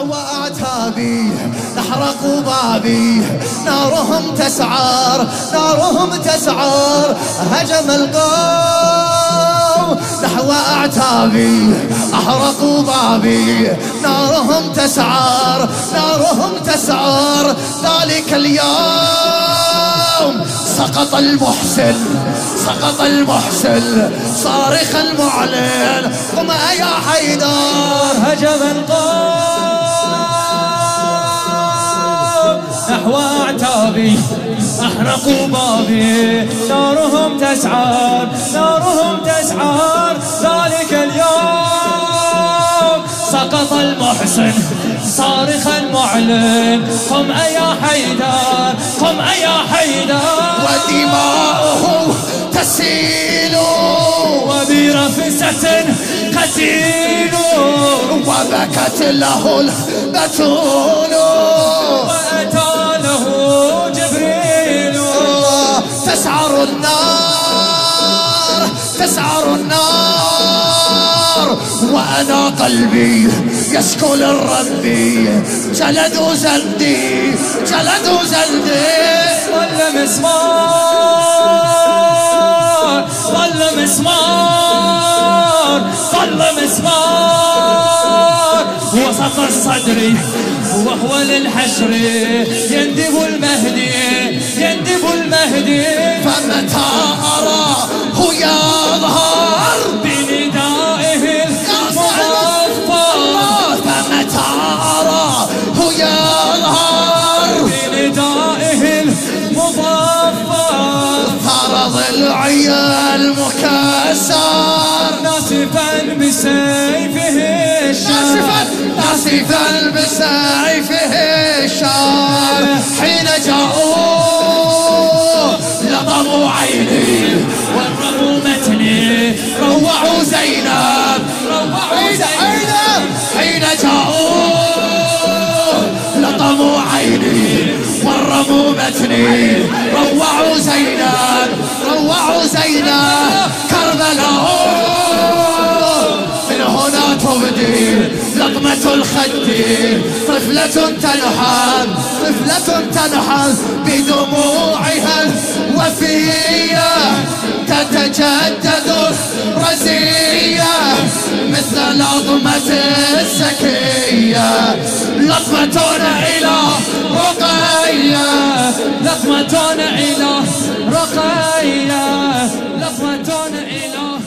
نحو أعتابي نحرق بابي. نارهم تسعر نارهم تسعر هجم القوم نحو أعتابي أحرق بابي. نارهم تسعر نارهم تسعر ذلك اليوم سقط المحسن سقط المحسن. صارخ المعلن. قم يا حيدر. هجم القوم. نحو أعتابي أحرقوا بابي. نارهم تسعر نارهم تسعر ذلك اليوم سقط المحسن صارخا معلن قم يا حيدر قم يا حيدر. ودماؤه تسيل. وبرفسة قتيل. وبكت له البتول. وأنا قلبي يشكو للرب جلد زندي جلد زندي ظل مسمار ظل مسمار ظل مسمار. وسط الصدر وهو للحشر يندب المهدي يندب المهدي. فمتى أراه المظفر فرض العيال مكسر. ناسفا بسيفه الشام ناسفا بسيفه الشار حين جاءوا لطموا عيني ورموا متني روعوا زينب روعوا ورموا متني روعوا زينب روعوا زينب. كربلاء. من هنا تبدي لطمة الخد. طفلة تنحل طفلة تنحل بدموعها الوفية. تتجدد رزية مثل لطمة الزكية. لطمة إلى رقية لطمة إلى رقية لطمة إلى